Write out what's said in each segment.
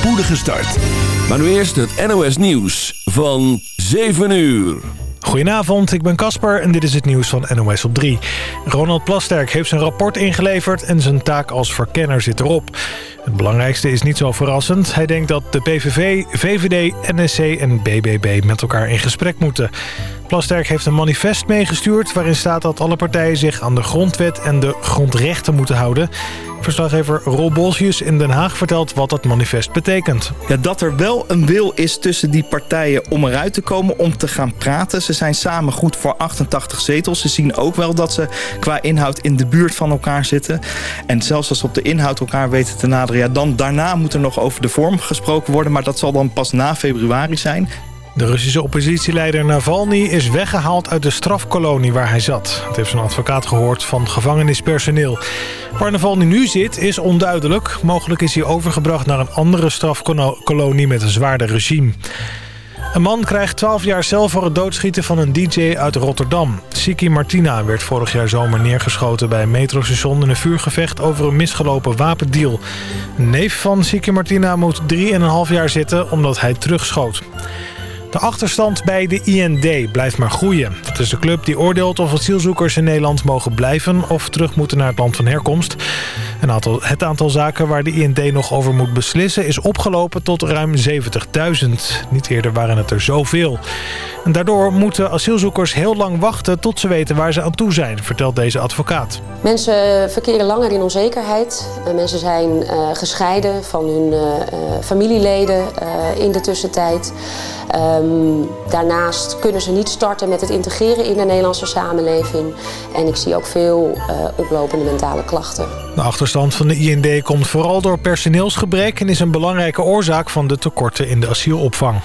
spoedige start. Maar nu eerst het NOS Nieuws van 7 uur. Goedenavond, ik ben Casper en dit is het nieuws van NOS op 3. Ronald Plasterk heeft zijn rapport ingeleverd en zijn taak als verkenner zit erop. Het belangrijkste is niet zo verrassend. Hij denkt dat de PVV, VVD, NSC en BBB met elkaar in gesprek moeten. Plasterk heeft een manifest meegestuurd... waarin staat dat alle partijen zich aan de grondwet en de grondrechten moeten houden. Verslaggever Rob Bolsius in Den Haag vertelt wat dat manifest betekent. Ja, dat er wel een wil is tussen die partijen om eruit te komen, om te gaan praten. Ze zijn samen goed voor 88 zetels. Ze zien ook wel dat ze qua inhoud in de buurt van elkaar zitten. En zelfs als ze op de inhoud elkaar weten te naderen... Ja, dan daarna moet er nog over de vorm gesproken worden... maar dat zal dan pas na februari zijn. De Russische oppositieleider Navalny is weggehaald uit de strafkolonie waar hij zat. Het heeft zijn advocaat gehoord van gevangenispersoneel. Waar Navalny nu zit is onduidelijk. Mogelijk is hij overgebracht naar een andere strafkolonie met een zwaarder regime. Een man krijgt 12 jaar cel voor het doodschieten van een DJ uit Rotterdam. Siki Martina werd vorig jaar zomer neergeschoten bij een metrostation... in een vuurgevecht over een misgelopen wapendeal. Een neef van Siki Martina moet 3,5 jaar zitten omdat hij terugschoot. De achterstand bij de IND blijft maar groeien. Het is de club die oordeelt of asielzoekers in Nederland mogen blijven... of terug moeten naar het land van herkomst. Het aantal zaken waar de IND nog over moet beslissen... is opgelopen tot ruim 70.000. Niet eerder waren het er zoveel. En daardoor moeten asielzoekers heel lang wachten tot ze weten waar ze aan toe zijn, vertelt deze advocaat. Mensen verkeren langer in onzekerheid. Eh, mensen zijn uh, gescheiden van hun uh, familieleden in de tussentijd. Um, daarnaast kunnen ze niet starten met het integreren in de Nederlandse samenleving. En ik zie ook veel oplopende mentale klachten. De achterstand van de IND komt vooral door personeelsgebrek... en is een belangrijke oorzaak van de tekorten in de asielopvang.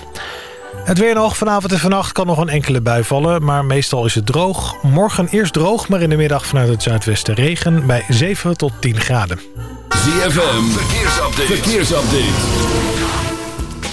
Het weer nog. Vanavond en vannacht kan nog een enkele bui vallen, maar meestal is het droog. Morgen eerst droog, maar in de middag vanuit het zuidwesten regen bij 7 tot 10 graden. ZFM, verkeersupdate. verkeersupdate.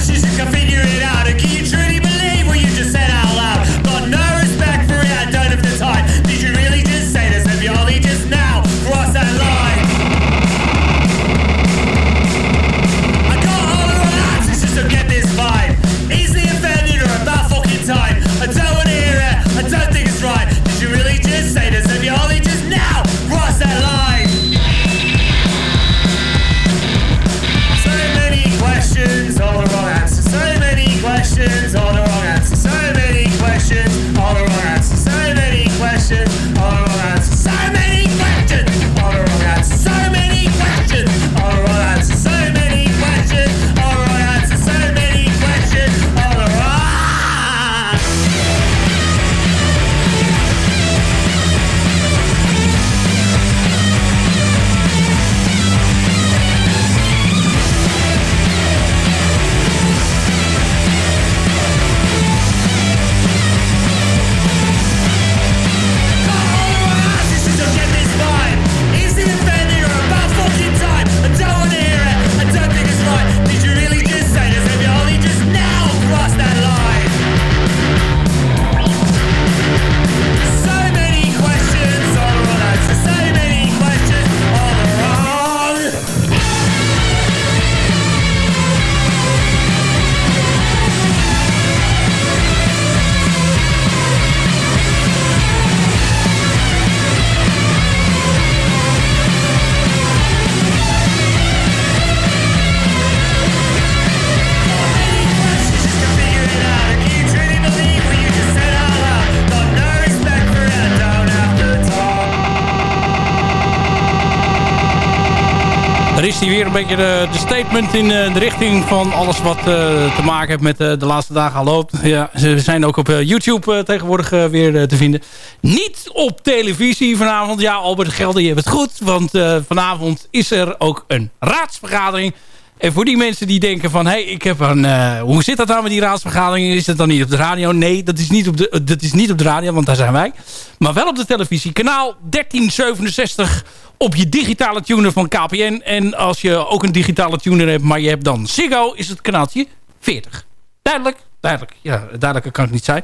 Many questions, you can figure hij weer een beetje de, statement in eh, de richting van alles wat eh, te maken heeft met eh, de laatste dagen al loopt. Ja, ze zijn ook op YouTube tegenwoordig weer te vinden. Niet op televisie vanavond. Ja, Albert Gelder, je hebt het goed. Want vanavond is er ook een raadsvergadering. En voor die mensen die denken van... hé, hey, ik heb een... hoe zit dat nou met die raadsvergadering? Is dat dan niet op de radio? Nee, dat is, niet op de, dat is niet op de radio, want daar zijn wij. Maar wel op de televisie. Kanaal 1367 op je digitale tuner van KPN. En als je ook een digitale tuner hebt, maar je hebt dan Ziggo, is het kanaaltje 40. Duidelijk? Duidelijk. Ja, duidelijker kan het niet zijn.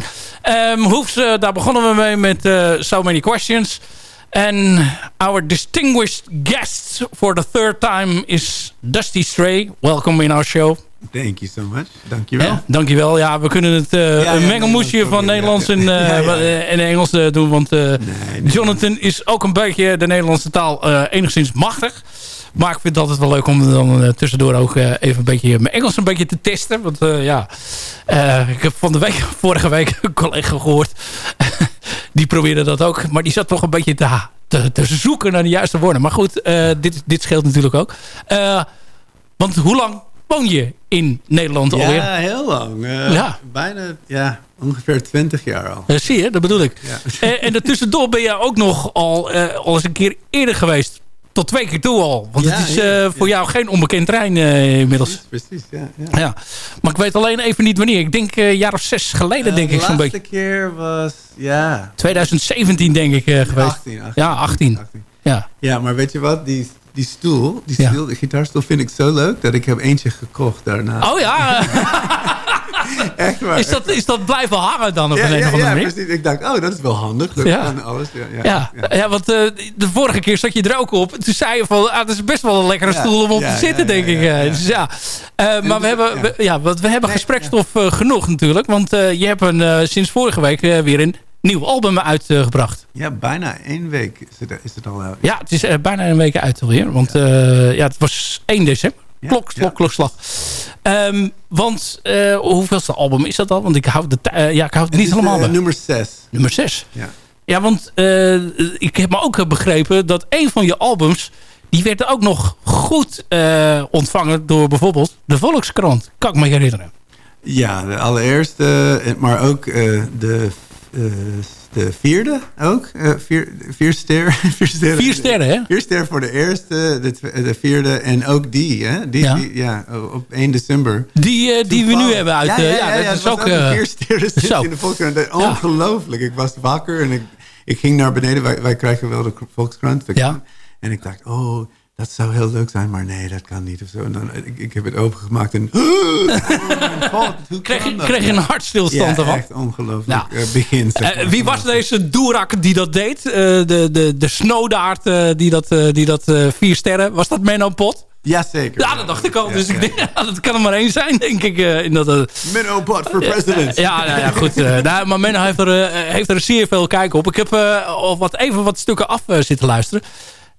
Um, Hoefs, uh, daar begonnen we mee met So Many Questions. And our distinguished guest for the third time is Dusty Stray. Welcome in our show. Thank you so much. Dankjewel. Ja, dankjewel. Ja, we kunnen het uh, ja, een mengelmoesje van Nederlands en, uh, en Engels uh, doen. Want nee, nee, Jonathan is ook een beetje de Nederlandse taal enigszins machtig. Maar ik vind het altijd wel leuk om dan tussendoor ook even een beetje mijn Engels een beetje te testen. Want ja, ik heb van de week, vorige week een collega gehoord. Die probeerde dat ook. Maar die zat toch een beetje te, te, te zoeken naar de juiste woorden. Maar goed, dit, dit scheelt natuurlijk ook. want hoe lang woon je in Nederland ja, alweer? Ja, heel lang. Uh, ja. Bijna, ja, ongeveer 20 jaar al. Zie je, dat bedoel ik. Ja. En, en daartussendoor ben je ook nog al, al eens een keer eerder geweest. Tot twee keer toe al. Want het is voor jou geen onbekend terrein inmiddels. Precies, ja, ja, ja. Maar ik weet alleen even niet wanneer. Ik denk een jaar of zes geleden, denk ik zo'n beetje. De laatste keer was, ja... 2017 denk ik geweest. 18, 18. Ja, 18. 18. Ja. ja, maar weet je wat? Die die stoel, die stoel, de gitaarstoel vind ik zo leuk dat ik heb eentje gekocht daarna. Oh ja. Echt waar. Is dat, is dat blijven hangen dan op ja, een ja, of andere ja? Precies. Ik dacht, oh, dat is wel handig. Dat ja. kan alles. Ja, ja, want uh, de vorige keer zat je er ook op. Toen zei je van, ah, dat is best wel een lekkere stoel om op te zitten, denk ik. Dus ja. Uh, maar we hebben, we, ja, want we hebben gesprekstof uh, genoeg natuurlijk. Want je hebt een, sinds vorige week weer een nieuw album uitgebracht. ja, bijna één week is het, is het al uit. Ja, het is bijna een week uit alweer. Want ja. Ja, het was 1 december. Klok, klok, klokslag. Um, want uh, hoeveelste album is dat al? Want ik hou, de ja, ik hou het, niet helemaal bij. nummer 6. Nummer 6. Ja. Ja, want ik heb me ook begrepen dat een van je albums... die werd ook nog goed ontvangen door bijvoorbeeld de Volkskrant. Kan ik me herinneren. Ja, de allereerste, maar ook de uh, de vierde ook. Uh, vier, vier, ster, vier, sterren. Vier sterren, hè? Vier sterren voor de eerste, de, de vierde en ook die, hè? Die, ja. Die, ja op 1 december. Die, uh, die we nu hebben uit. Ja, ja, ja, ja dat is ook... ook vier sterren zo. in de Volkskrant. Ongelooflijk. Ik was wakker en ik, ik ging naar beneden. Wij, wij krijgen wel de Volkskrant. Ja. En ik dacht, oh, dat zou heel leuk zijn, maar nee, dat kan niet. Of zo. En dan, ik, ik heb het opengemaakt en... Oh God, hoe kreeg, je, kreeg je een hartstilstand ja, ervan? echt ongelooflijk nou, uh, begin. Zeg uh, wie was deze Doerak die dat deed? Uh, de, de, de snowdaard die dat, die dat vier sterren... Was dat Menno Pot? Jazeker. Ja, dat dacht ik al. dus ik denk, ja, dat kan er maar één zijn, denk ik. in dat, Menno Pot voor president. ja, nou, ja, goed. nou, maar Menno heeft er, heeft er zeer veel kijk op. Ik heb al wat, even wat stukken af zitten luisteren.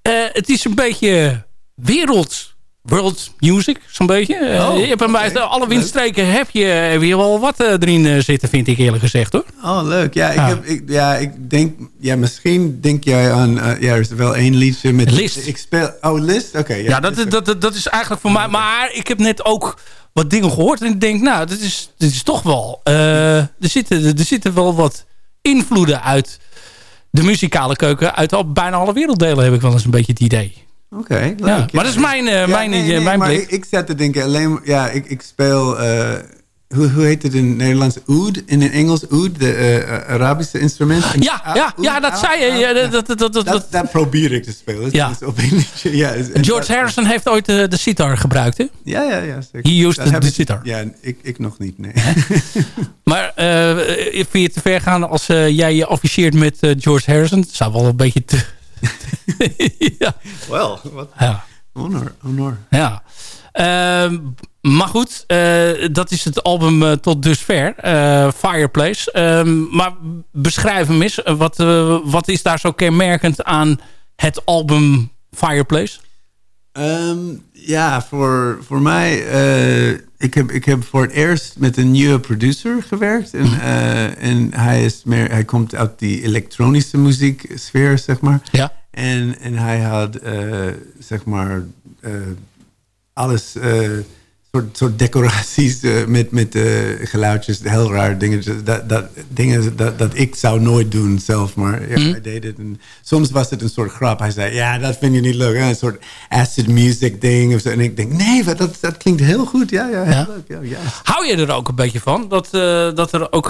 Uh, het is een beetje wereld, world music, zo'n beetje. Uh, je hebt hem bij alle windstreken heb je, heb je wel wat uh, erin zitten, vind ik eerlijk gezegd hoor. Oh, leuk. Ja, ik, Heb, ik, ja, ik denk, ja, misschien denk jij aan, ja, er is wel één liedje met... List. Ik speel, oh, List? Oké. Okay, ja, ja dat, dat, dat, dat is eigenlijk voor mij, maar ik heb net ook wat dingen gehoord en ik denk, nou, dit is, dit is toch wel, er, zitten, er zitten wel wat invloeden uit de muzikale keuken uit al, bijna alle werelddelen heb ik wel eens een beetje het idee. Oké, okay. Ja, maar dat is mijn, uh, ja, mijn, nee, nee, mijn blik. Ik, ik zat te denken, alleen, ja, ik, ik speel, uh, hoe, hoe heet het in het Nederlands? Oud, in het Engels oud, de uh, Arabische instrument. Ja, ja, oud, ja dat oud, zei je. Ja, dat, dat, dat, dat, dat, probeer ik te spelen. Ja. Dus op een ja, George Harrison heeft ooit de, de sitar gebruikt, hè? Ja, ja, ja. Zeker. He used the, the sitar. Ja, ik, ik nog niet, nee. maar vind je het te ver gaan als jij je officieert met George Harrison? Dat zou wel een beetje te ja. Wel, wat ja. honor, honor. Ja. Uh, maar goed, uh, dat is het album uh, tot dusver. Uh, Fireplace. Ehm, maar beschrijf hem eens. Wat, wat is daar zo kenmerkend aan het album Fireplace? Um, ja, voor, voor mij... ik, heb, ik heb voor het eerst met een nieuwe producer gewerkt. En, en hij, is meer, hij komt uit die elektronische muzieksfeer, zeg maar. Ja. En, en hij had, uh, zeg maar, eh, alles, eh, soort, soort decoraties eh, met, met eh, geluidjes, heel raar dingen. Dat, dat, dingen dat, dat ik zou nooit doen zelf, maar ja, Mhm. hij deed het. En soms was het een soort grap. Hij zei, ja, dat vind je niet leuk. hè? Een soort acid music ding of zo. En ik denk, nee, dat, dat klinkt heel goed. Ja, ja, heel Ja. leuk. Ja. Hou je er ook een beetje van? Dat, dat er ook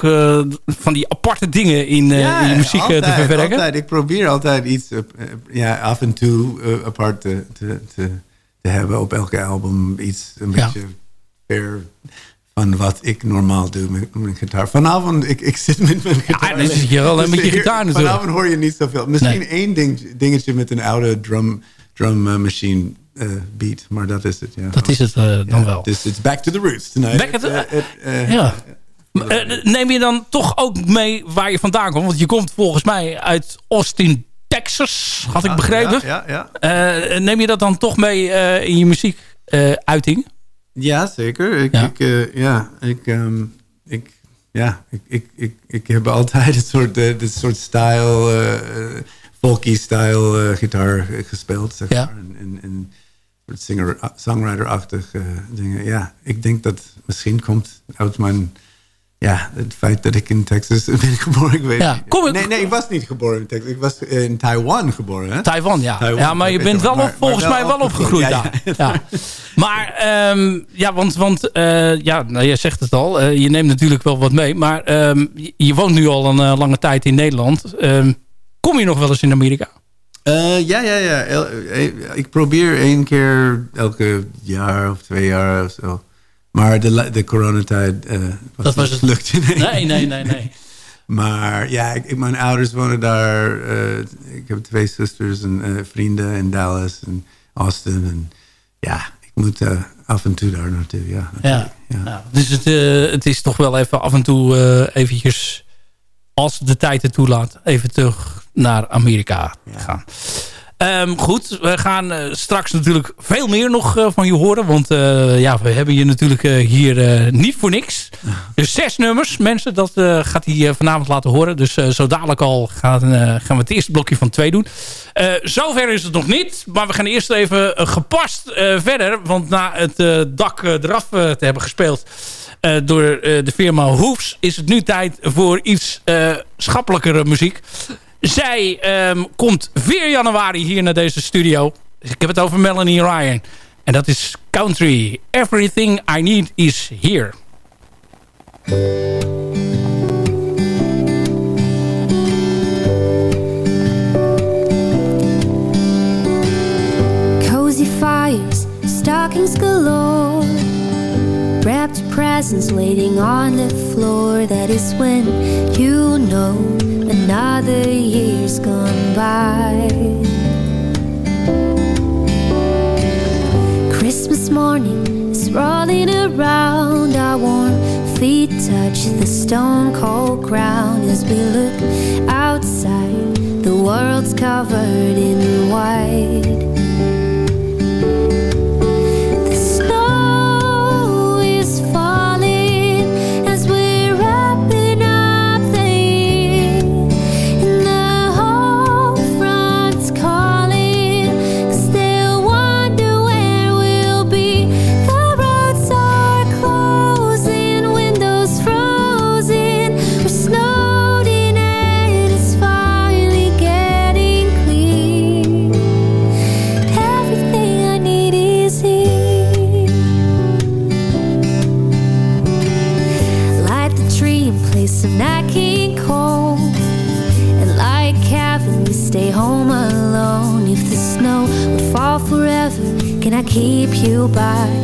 van die aparte dingen in, in je muziek te verwerken? Altijd. Ik probeer altijd iets ja, af en toe apart te, te, te, te hebben op elke album. Iets een Ja. beetje ver van wat ik normaal doe met mijn gitaar. Vanavond, ik, ik zit met mijn gitaar. dan zit je wel, Dus met je gitaar natuurlijk. Vanavond hoor je niet zoveel. Misschien Nee. één ding, dingetje met een oude drum, drum eh, machine eh, beat. Maar dat is het, ja. Dat is het eh, dan Ja, wel. Dus it's back to the roots tonight. Back Ja. Neem je dan toch ook mee waar je vandaan komt? Want je komt volgens mij uit Austin, Texas, had ik begrepen. Ja, ja, ja. Eh, neem je dat dan toch mee eh, in je muziekuiting? Ja, zeker. Ik, Ja. Ik, eh, ja, ik, ehm, ik, ja, ik, ik, ik, ik heb altijd het soort, dit soort style, folky style eh, gitaar gespeeld, zeg Ja. maar. En, en, en soort singer, songwriter-achtig dingen. Ja, ik denk dat misschien komt uit mijn, ja, het feit dat ik in Texas ben geboren. Ik weet Ja, niet. kom ik- nee, nee, ik was niet geboren in Texas. Ik was in Taiwan geboren. Hè? Taiwan, ja. Taiwan, ja, maar je bent je wel op, Maar- volgens maar mij wel opgegroeid ja. Ja. Maar, ehm, ja, want, want eh, ja, nou, jij zegt het al. eh, je neemt natuurlijk wel wat mee. Maar ehm, je, je woont nu al een eh, lange tijd in Nederland. Ehm, kom je nog wel eens in Amerika? Ja, ja, ja. El- ik probeer één keer elke jaar of twee jaar of zo. Maar de, de coronatijd eh was Dat was het. lukt. Nee. Nee, nee, nee, nee. Maar ja, ik, mijn ouders wonen daar. eh, ik heb twee zusters en eh, vrienden in Dallas en Austin. En ja, ik moet af en toe daar naartoe. Ja, Ja. Nou, dus het, het is toch wel even af en toe eventjes, als de tijd het toelaat, even terug naar Amerika Ja. gaan. Ehm, goed, we gaan eh, straks natuurlijk veel meer nog eh, van je horen. Want eh, ja, we hebben je natuurlijk hier niet voor niks. Dus zes nummers, mensen, dat gaat hij vanavond laten horen. Dus zo dadelijk al gaan, gaan we het eerste blokje van twee doen. Zover is het nog niet. Maar we gaan eerst even gepast verder. Want na het dak eraf te hebben gespeeld door de firma Hoefs... is het nu tijd voor iets schappelijkere muziek. Zij ehm, komt 4 januari hier naar deze studio. Ik heb het over Melanie Ryan. En dat is Country. Everything I Need Is Here. Presents waiting on the floor. That is when you know another year's gone by. Christmas morning is rolling around. Our warm feet touch the stone cold ground as we look outside. The world's covered in white. By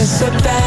was a bad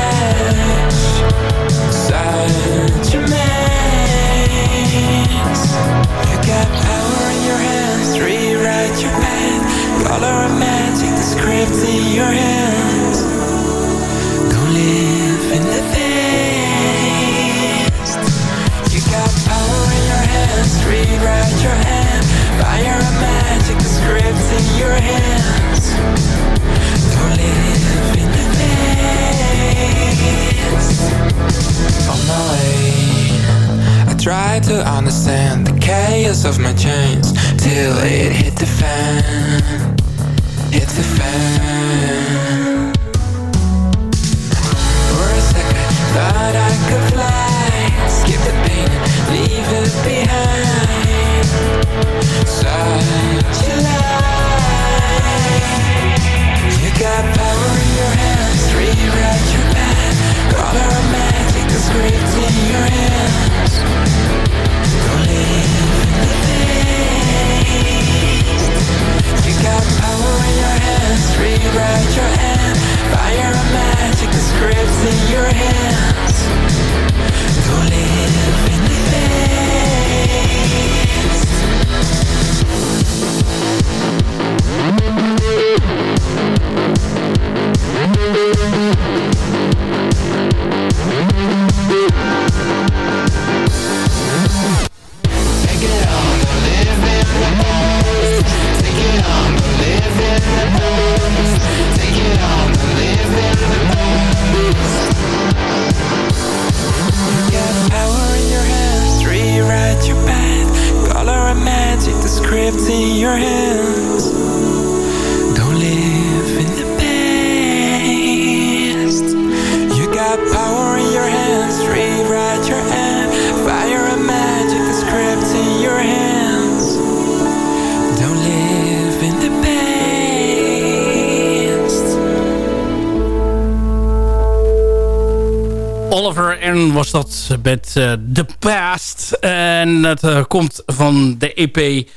met eh, The Past. En het eh, komt van de EP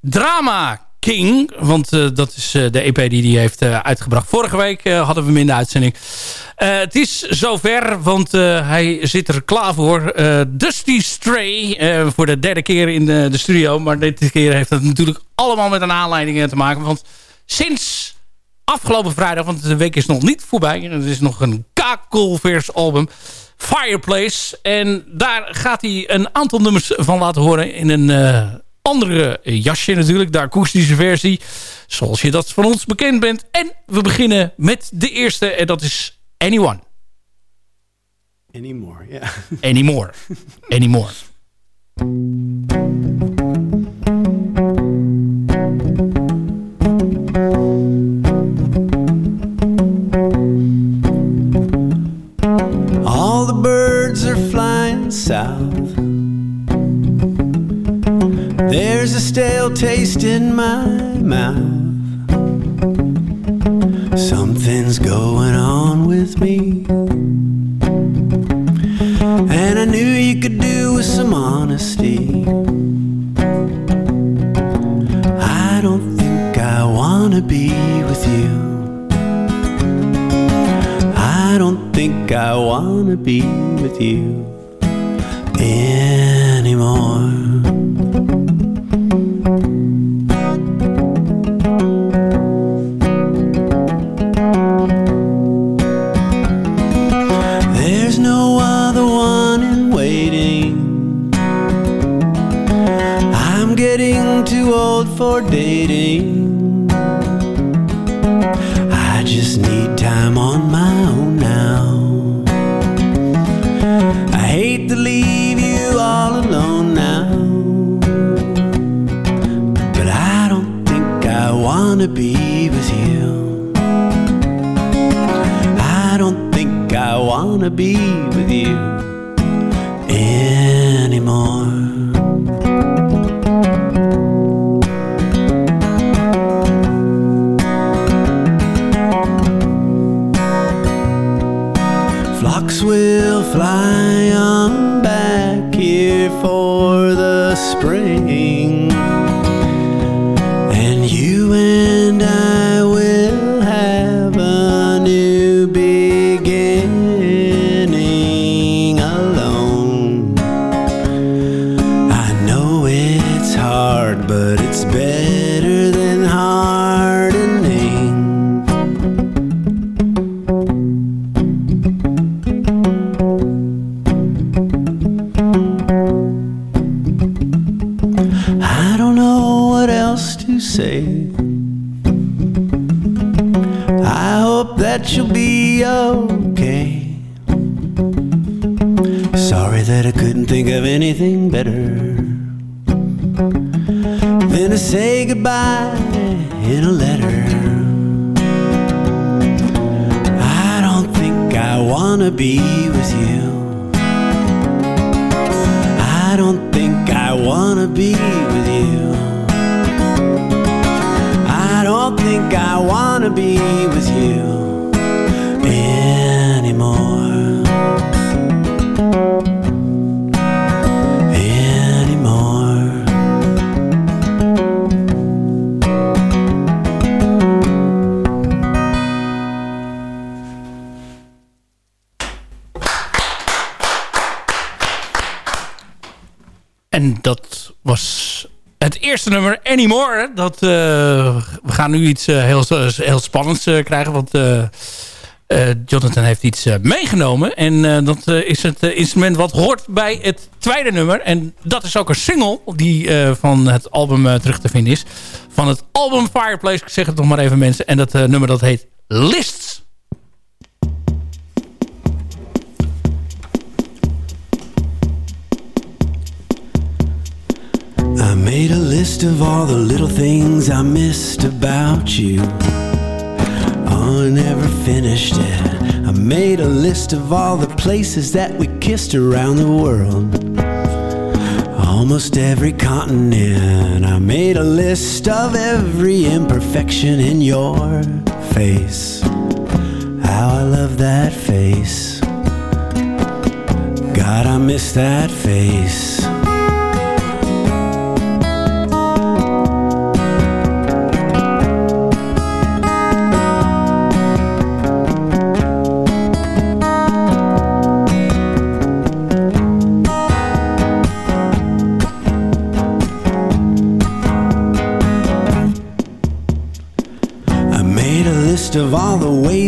Drama King. Want eh, dat is de EP die hij heeft uitgebracht. Vorige week hadden we hem in de uitzending. Het is zover, want hij zit er klaar voor. Dusty Stray, voor de derde keer in de, de studio. Maar dit keer heeft het natuurlijk allemaal met een aanleiding te maken. Want sinds afgelopen vrijdag, want de week is nog niet voorbij. En het is nog een kakelvers album. Fireplace. En daar gaat hij een aantal nummers van laten horen in een eh, andere jasje natuurlijk. De akoestische versie. Zoals je dat van ons bekend bent. En we beginnen met de eerste en dat is Anyone. Anymore, ja. Anymore. Anymore. Birds are flying south. There's a stale taste in my mouth. Something's going on with me. And I knew you could do with some honesty. I don't think I wanna be with you. Think I wanna be with you wanna be with you that I couldn't think of anything better than to say goodbye in a letter. I don't think I wanna be with you. I don't think I wanna be with you. I don't think I wanna be with you Anymore. Dat, eh, we gaan nu iets eh, heel, heel spannends eh, krijgen. Want Jonathan heeft iets meegenomen. En dat is het instrument wat hoort bij het tweede nummer. En dat is ook een single die van het album terug te vinden is. Van het album Fireplace, ik zeg het nog maar even mensen. En dat nummer dat heet Lists. List of all the little things I missed about you. Oh, I never finished it. I made a list of all the places that we kissed around the world. Almost every continent. I made a list of every imperfection in your face. How I love that face. God, I miss that face.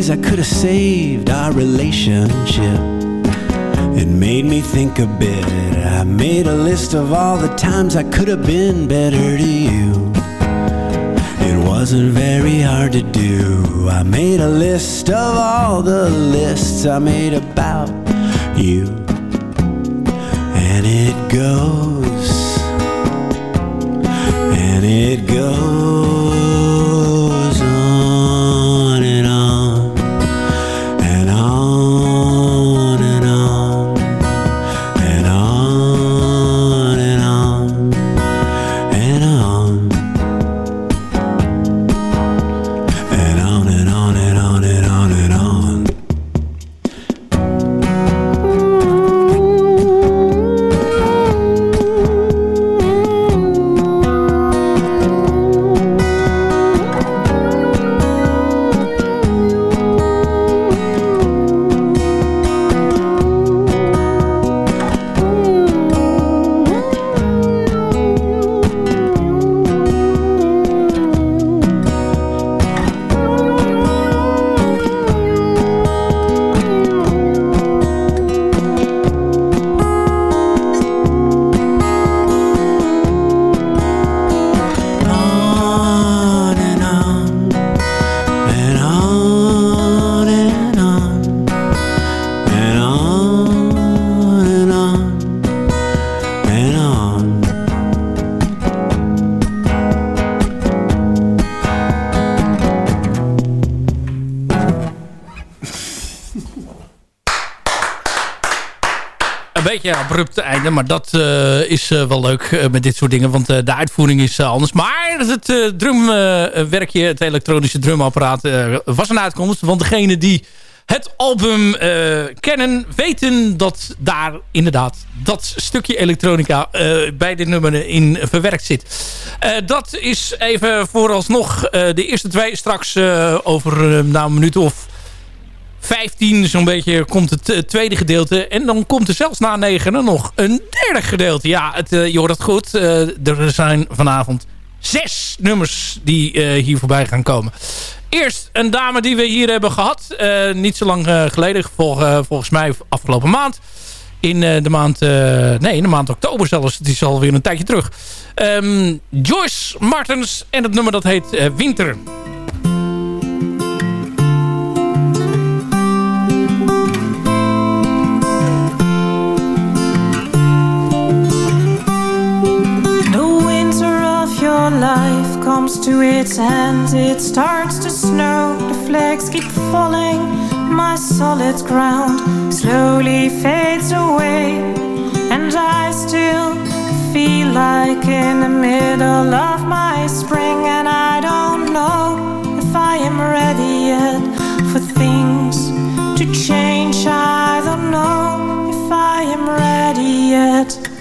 Ways I could have saved our relationship. It made me think a bit. I made a list of all the times I could have been better to you. It wasn't very hard to do. I made a list of all the lists I made about you. And it goes, and it goes beetje abrupt einde, maar dat eh, is eh, wel leuk eh, met dit soort dingen. Want de uitvoering is anders. Maar het drumwerkje, het elektronische drumapparaat, was een uitkomst. Want degene die het album kennen, weten dat daar inderdaad dat stukje elektronica bij dit nummer in verwerkt zit. Dat is even vooralsnog de eerste twee. Straks over nou, een minuut of 15 zo'n beetje komt het eh, tweede gedeelte. En dan komt er zelfs na 9 nog een derde gedeelte. Ja, het, eh, je hoort het goed. Eh, er zijn vanavond zes nummers die hier voorbij gaan komen. Eerst een dame die we hier hebben gehad. eh, niet zo lang geleden. Vol, volgens mij afgelopen maand. In de maand... nee, in de maand oktober zelfs. Het is alweer een tijdje terug. Ehm, Joyce Martens. En het nummer dat heet Winter. our life comes to its end It starts to snow, the flakes keep falling My solid ground slowly fades away And I still feel like in the middle of my spring And I don't know if I am ready yet For things to change I don't know if I am ready yet.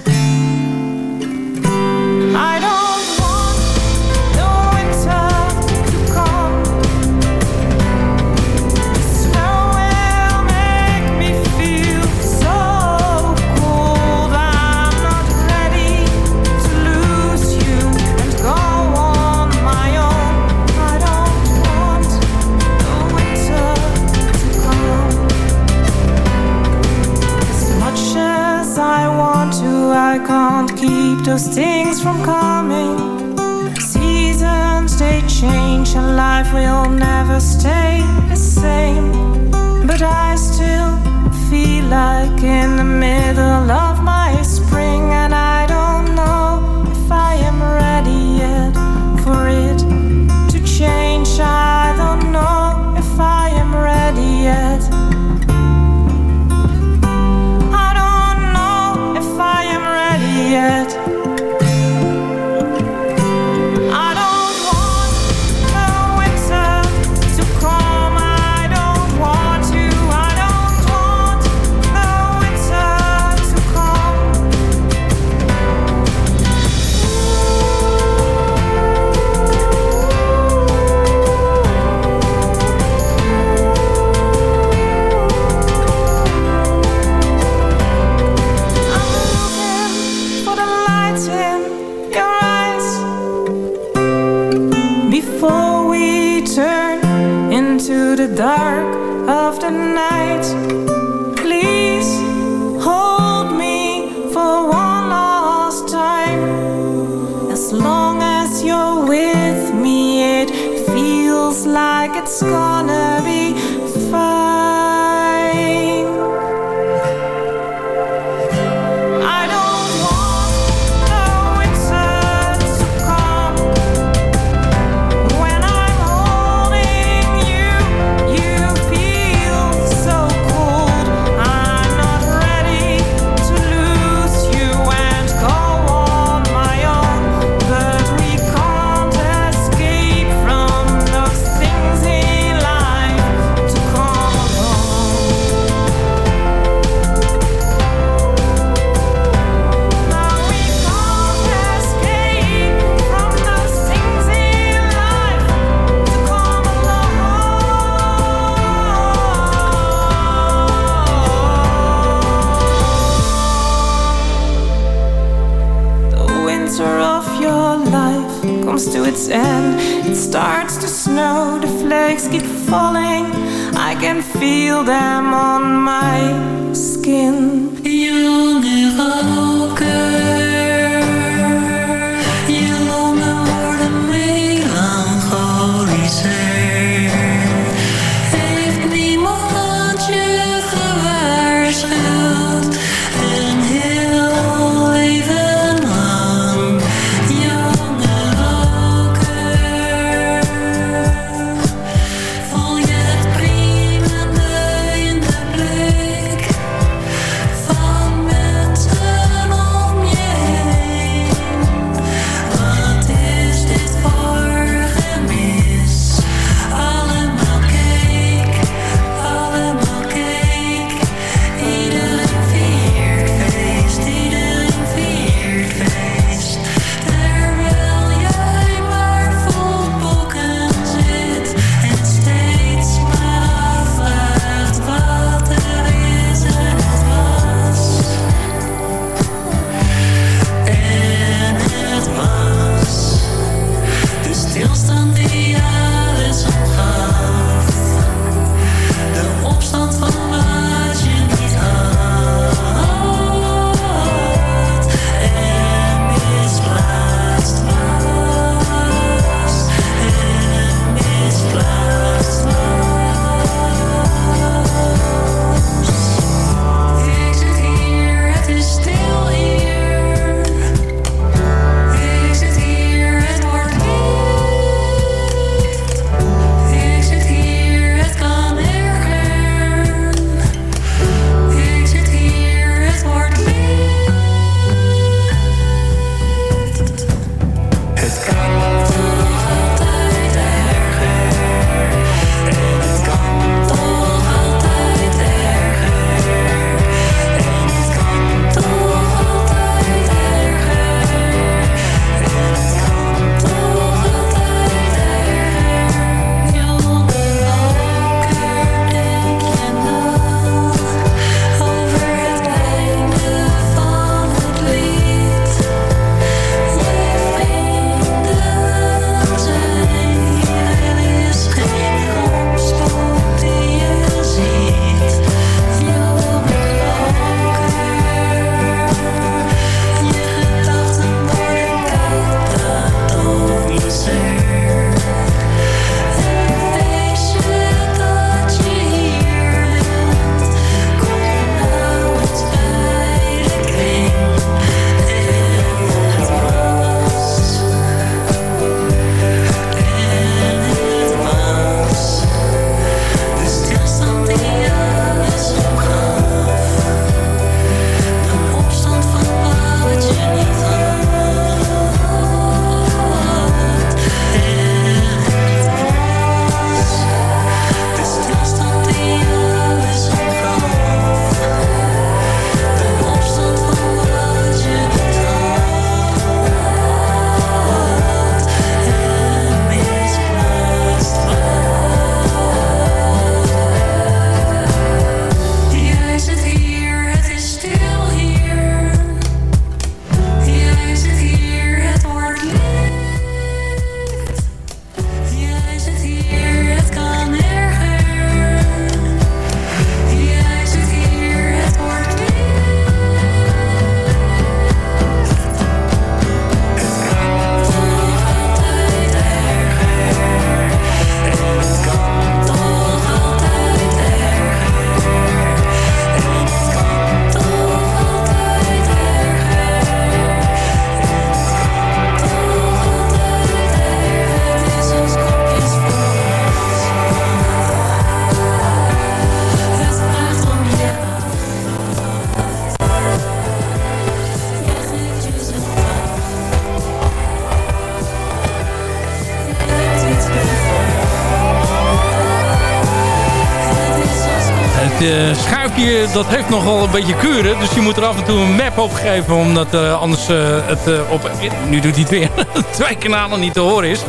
Eh, dat heeft nogal een beetje kuren. Dus je moet er af en toe een map op geven. Omdat eh, anders eh, het eh, op... Nu doet hij het weer. twee kanalen niet te horen is.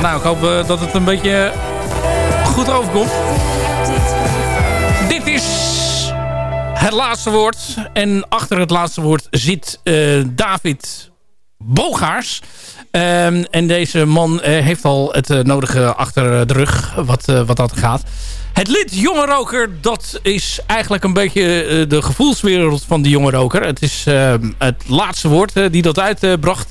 Nou, ik hoop dat het een beetje goed overkomt. Dit is het laatste woord. En achter het laatste woord zit David Bogaars. Ehm, en deze man heeft al het nodige achter de rug wat, eh, wat dat gaat. Het lid Jonge Roker, dat is eigenlijk een beetje eh, de gevoelswereld van de Jonge Roker. Het is eh, het laatste woord eh, die dat uitbracht.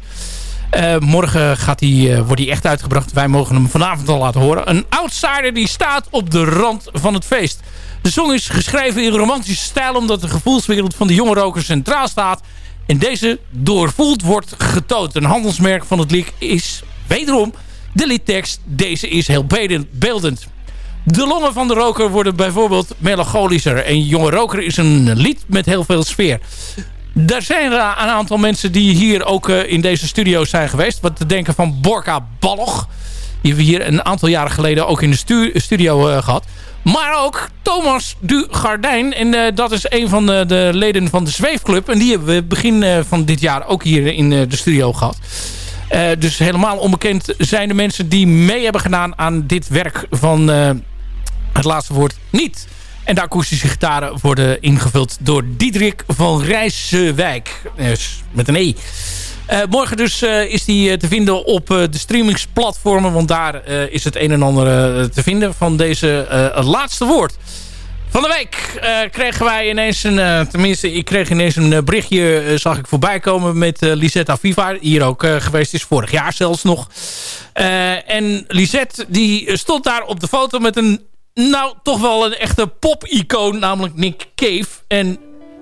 Morgen gaat die, wordt hij echt uitgebracht. Wij mogen hem vanavond al laten horen. Een outsider die staat op de rand van het feest. De song is geschreven in romantische stijl... omdat de gevoelswereld van de jonge roker centraal staat... en deze doorvoeld wordt getoond. Een handelsmerk van het lied is wederom de liedtekst. Deze is heel beeldend. De longen van de roker worden bijvoorbeeld melancholischer. En Jonge Roker is een lied met heel veel sfeer. Er zijn er een aantal mensen die hier ook eh, in deze studio zijn geweest. Wat te denken van Borka Balog. Die hebben we hier een aantal jaren geleden ook in de stu- studio eh, gehad. Maar ook Thomas Du Gardijn. En eh, dat is een van de, de leden van de Zweefclub. En die hebben we begin van dit jaar ook hier in de studio gehad. Eh, dus helemaal onbekend zijn de mensen die mee hebben gedaan aan dit werk van het laatste woord niet. En de akoestische gitaren worden ingevuld door Diederik van Rijswijk. Met een E. Eh, morgen dus eh, is die eh, te vinden op de streamingsplatformen. Want daar is het een en ander te vinden van deze laatste woord. Van de week kregen wij ineens een... tenminste, ik kreeg ineens een berichtje... zag ik voorbij komen met Lisette Aviva. Hier ook geweest is, vorig jaar zelfs nog. En Lisette die stond daar op de foto met een... Nou, toch wel een echte pop-icoon, namelijk Nick Cave. En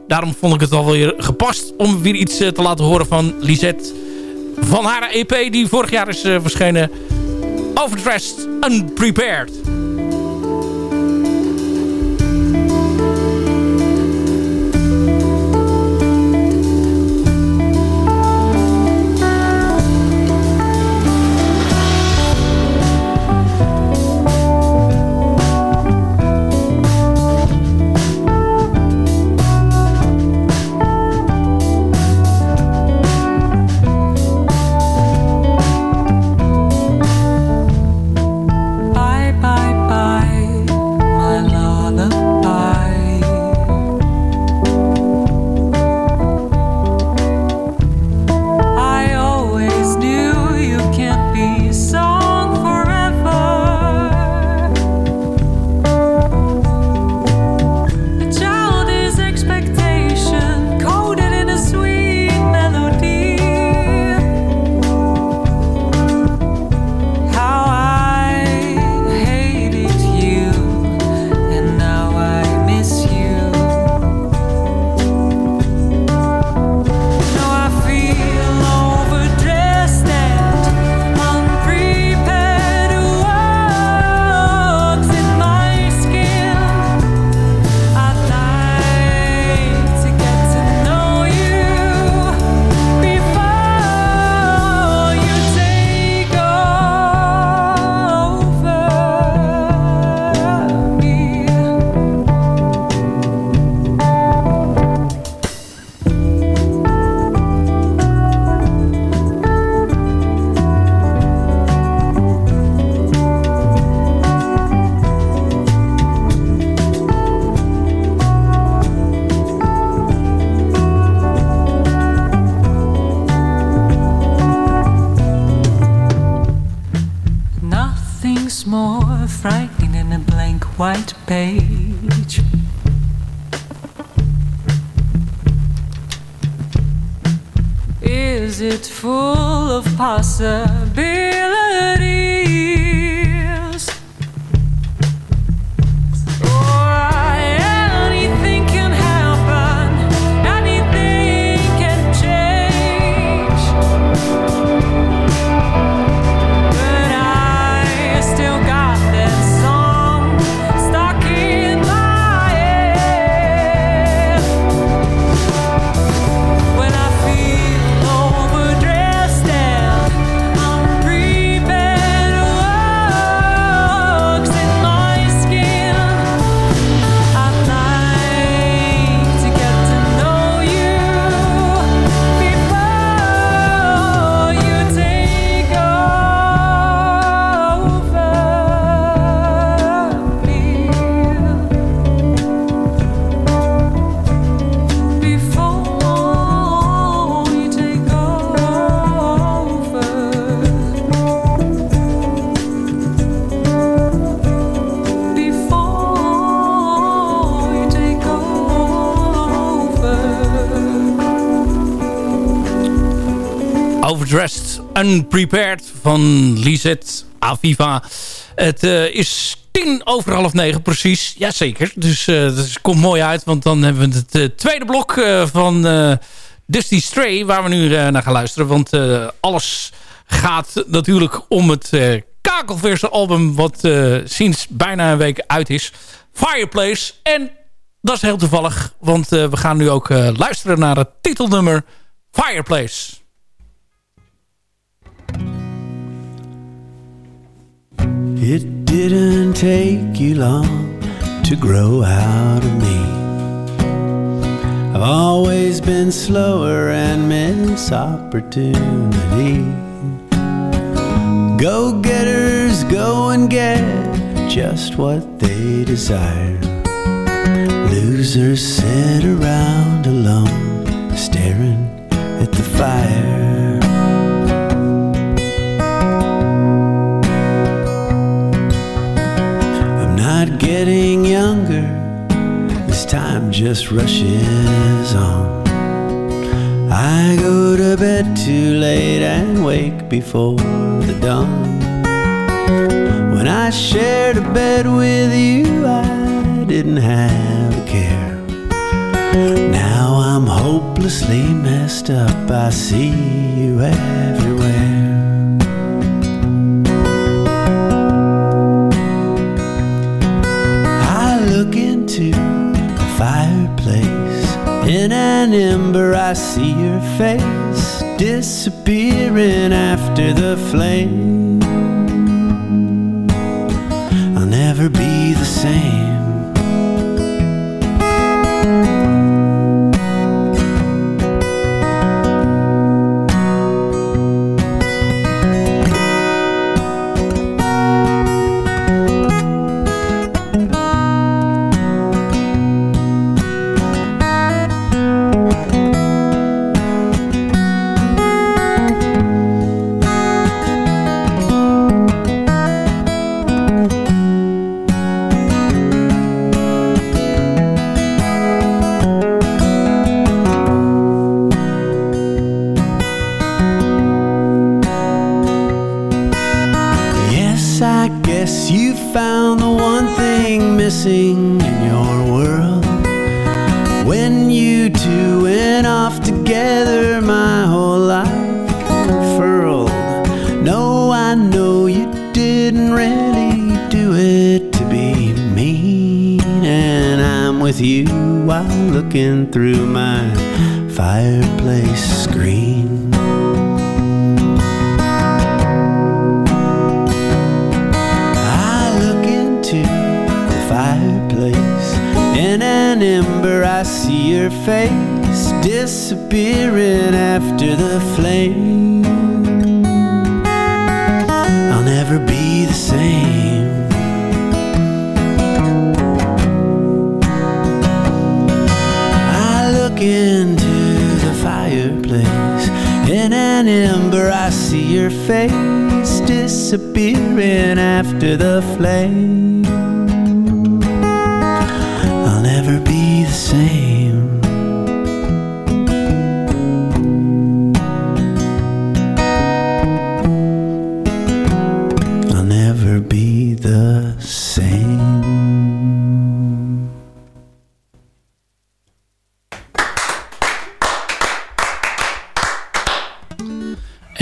daarom vond ik het alweer gepast om weer iets eh, te laten horen van Lisette. Van haar EP die vorig jaar is eh, verschenen. Overdressed Unprepared. Unprepared van Lisette Aviva. Het uh, is tien over half negen precies. Jazeker. Dus uh, dat dus komt mooi uit. Want dan hebben we het uh, tweede blok van Dusty Stray. Waar we nu naar gaan luisteren. Want alles gaat natuurlijk om het kakelverse album. Wat sinds bijna een week uit is. Fireplace. En dat is heel toevallig. Want we gaan nu ook luisteren naar het titelnummer Fireplace. It didn't take you long to grow out of me. I've always been slower and miss opportunity. Go getters go and get just what they desire. Losers sit around alone, staring at the fire. Getting younger. This time just rushes on. I go to bed too late and wake before the dawn. When I shared a bed with you, I didn't have a care. Now I'm hopelessly messed up. I see you everywhere. In an ember, I see your face disappearing after the flame. I'll never be the same.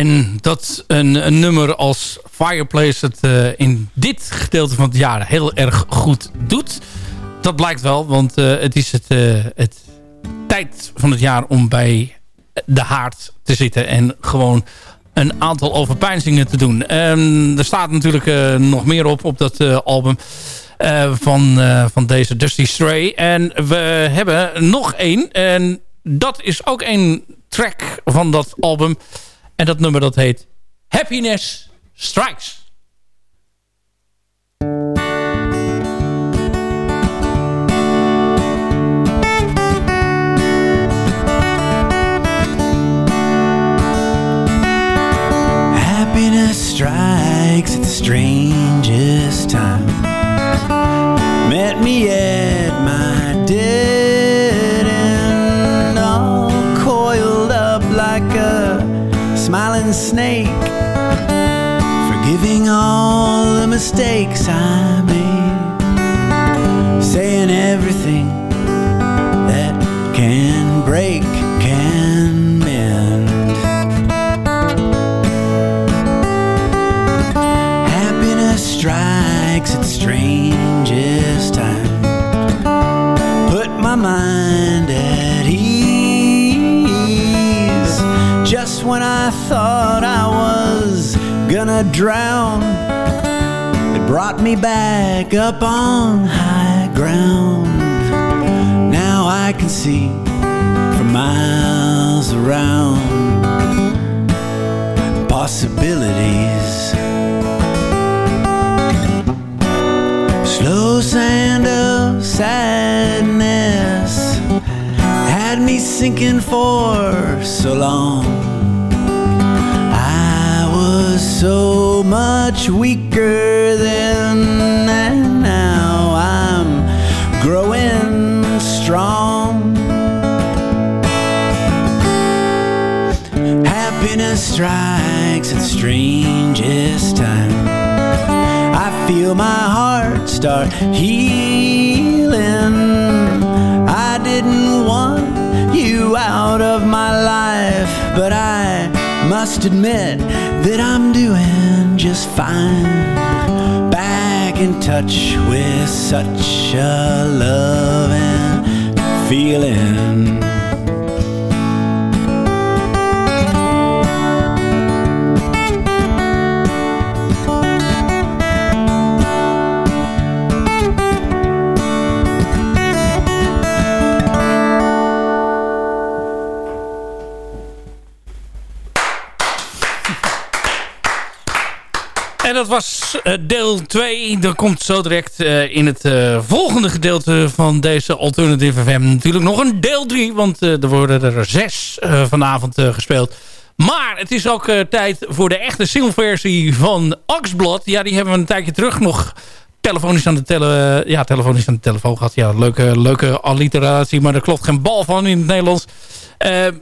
En dat een, een nummer als Fireplace het uh, in dit gedeelte van het jaar heel erg goed doet. Dat blijkt wel, want uh, het is het, uh, het tijd van het jaar om bij de haard te zitten en gewoon een aantal overpeinzingen te doen. Um, er staat natuurlijk nog meer op op dat album van, van deze Dusty Stray. En we hebben nog één en dat is ook een track van dat album... En dat nummer dat heet Happiness Strikes. Happiness strikes at the strangest time. Met me at my smiling snake, forgiving all the mistakes I made, saying everything that can break can mend. Happiness strikes its strangest time. Put my mind when I thought I was gonna drown, it brought me back up on high ground. Now I can see for miles around possibilities. Slow sand of sadness had me sinking for so long. So much weaker then, and now I'm growing strong. Happiness strikes at strangest time. I feel my heart start healing. I didn't want you out of my life, but I must admit that I'm doing just fine. Back in touch with such a loving feeling. Dat was eh, deel 2. Dan komt zo direct eh, in het eh, volgende gedeelte van deze Alternative FM natuurlijk nog een deel 3. Want er worden er zes vanavond gespeeld. Maar het is ook tijd voor de echte singleversie van Oxblad. Ja, die hebben we een tijdje terug nog telefonisch aan de, tele, ja, telefonisch aan de telefoon gehad. Ja, leuke, leuke alliteratie, maar er klopt geen bal van in het Nederlands.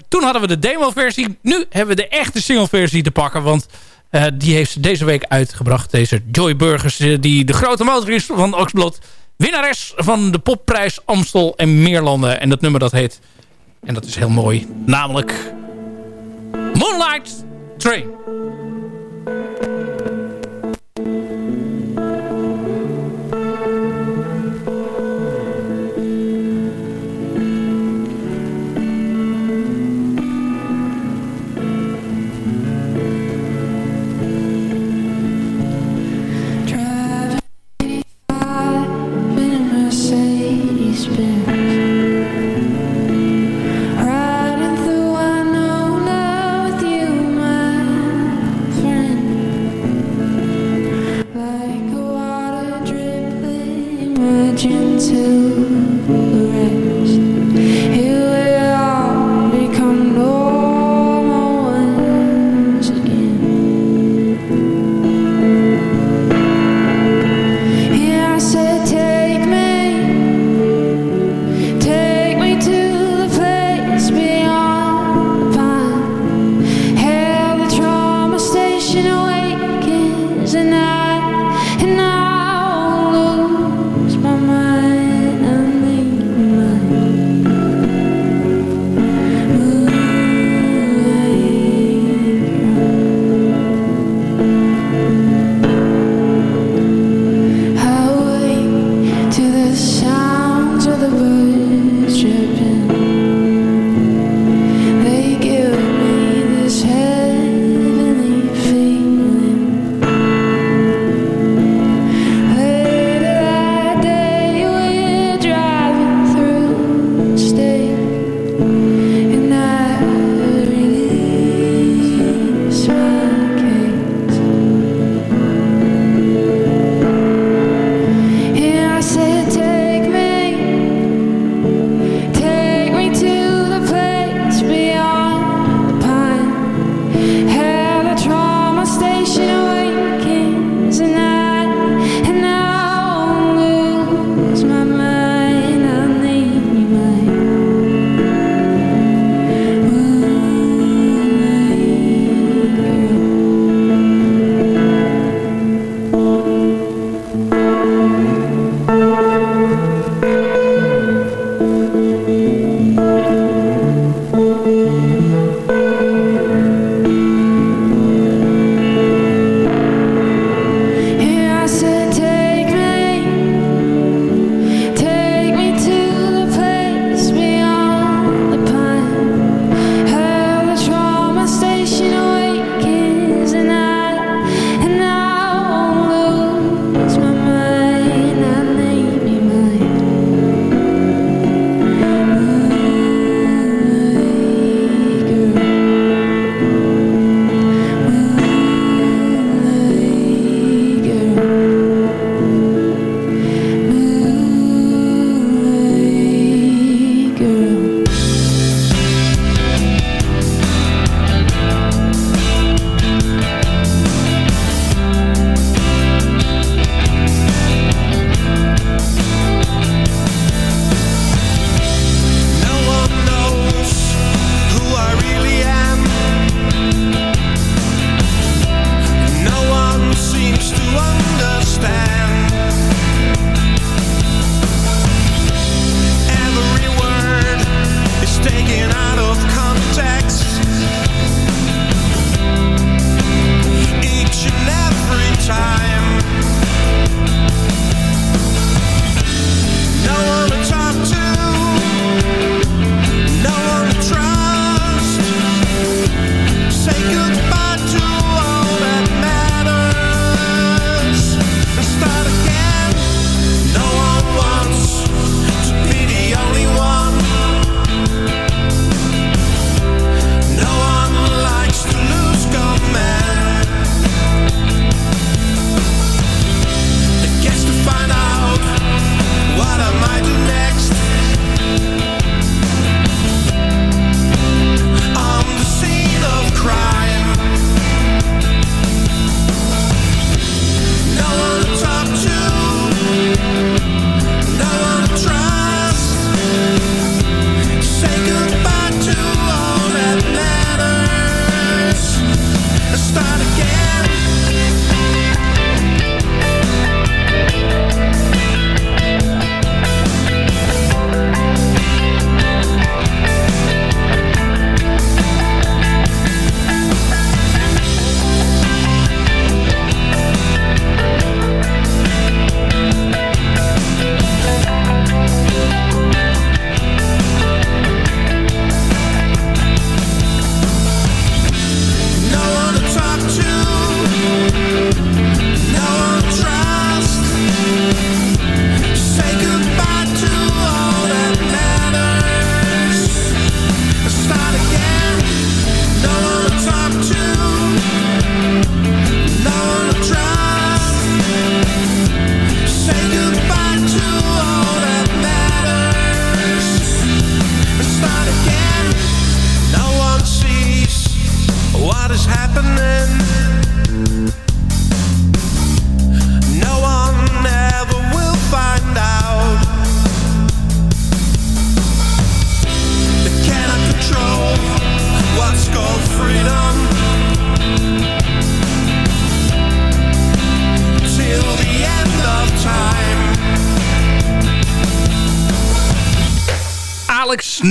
toen hadden we de demo-versie. Nu hebben we de echte singleversie te pakken, want... Uh, die heeft ze deze week uitgebracht. Deze Joy Burgers, uh, die de grote motor is van Oxblad. Winnares van de popprijs Amstel en Meerlanden. En dat nummer dat heet, en dat is heel mooi, namelijk Moonlight Train.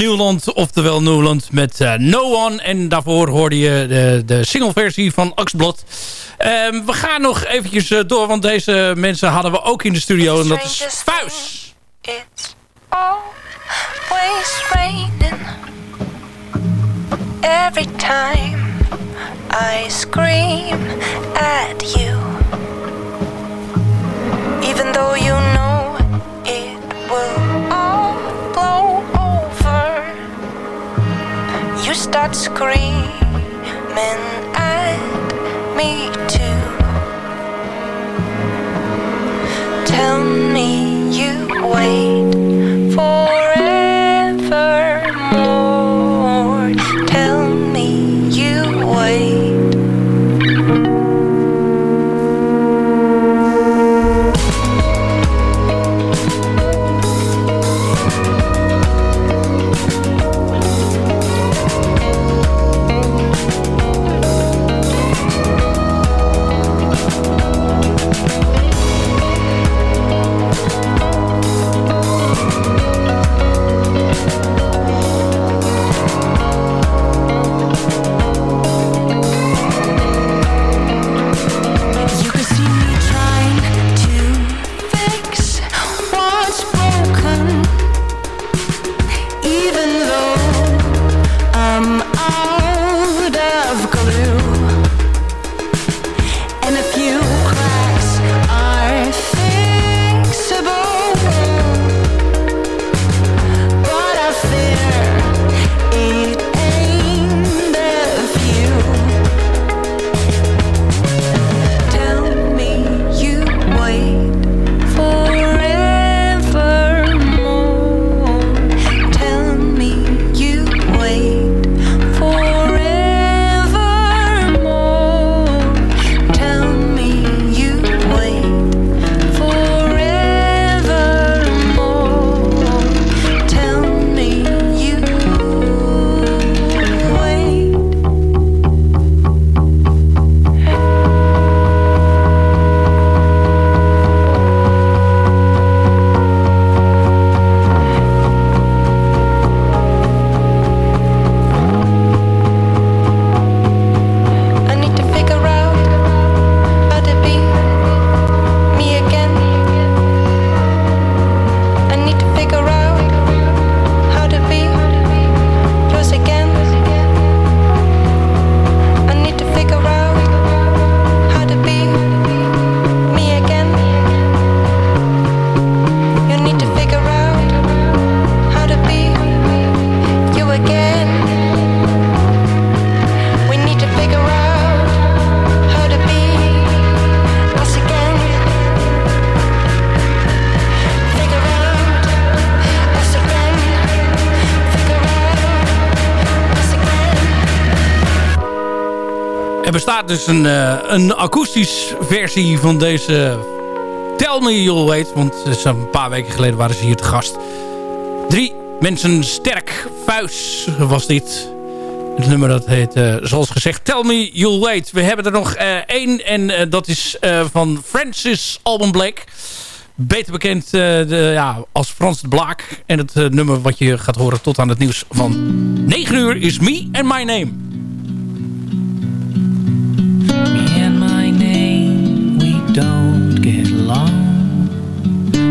Nieuwland, oftewel Nieuwland met uh, No One. En daarvoor hoorde je de, de singleversie van Axblad. Um, we gaan nog eventjes uh, door, want deze mensen hadden we ook in de studio. En dat is Fuis. It's always raining Every time I scream at you Even though you know You start screaming at me too. Tell me you wait forevermore dus een, eh, een akoestisch versie van deze Tell Me You'll Wait. Want zo'n paar weken geleden waren ze hier te gast. Drie mensen sterk. Vuis was dit. Het nummer dat heet, eh, zoals gezegd, Tell Me You'll Wait. We hebben er nog eh, één en dat is van Francis Alban Blake. Beter bekend de, ja, als Frans de Blaak. En het nummer wat je gaat horen tot aan het nieuws van 9 uur is Me and My Name.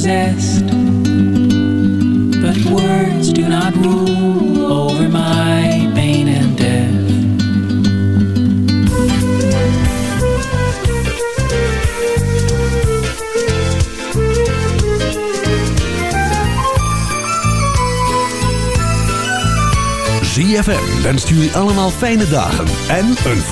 Self-possessed But words do not rule over my pain and death ZFM. Wenst jullie allemaal fijne dagen en een voorspoedig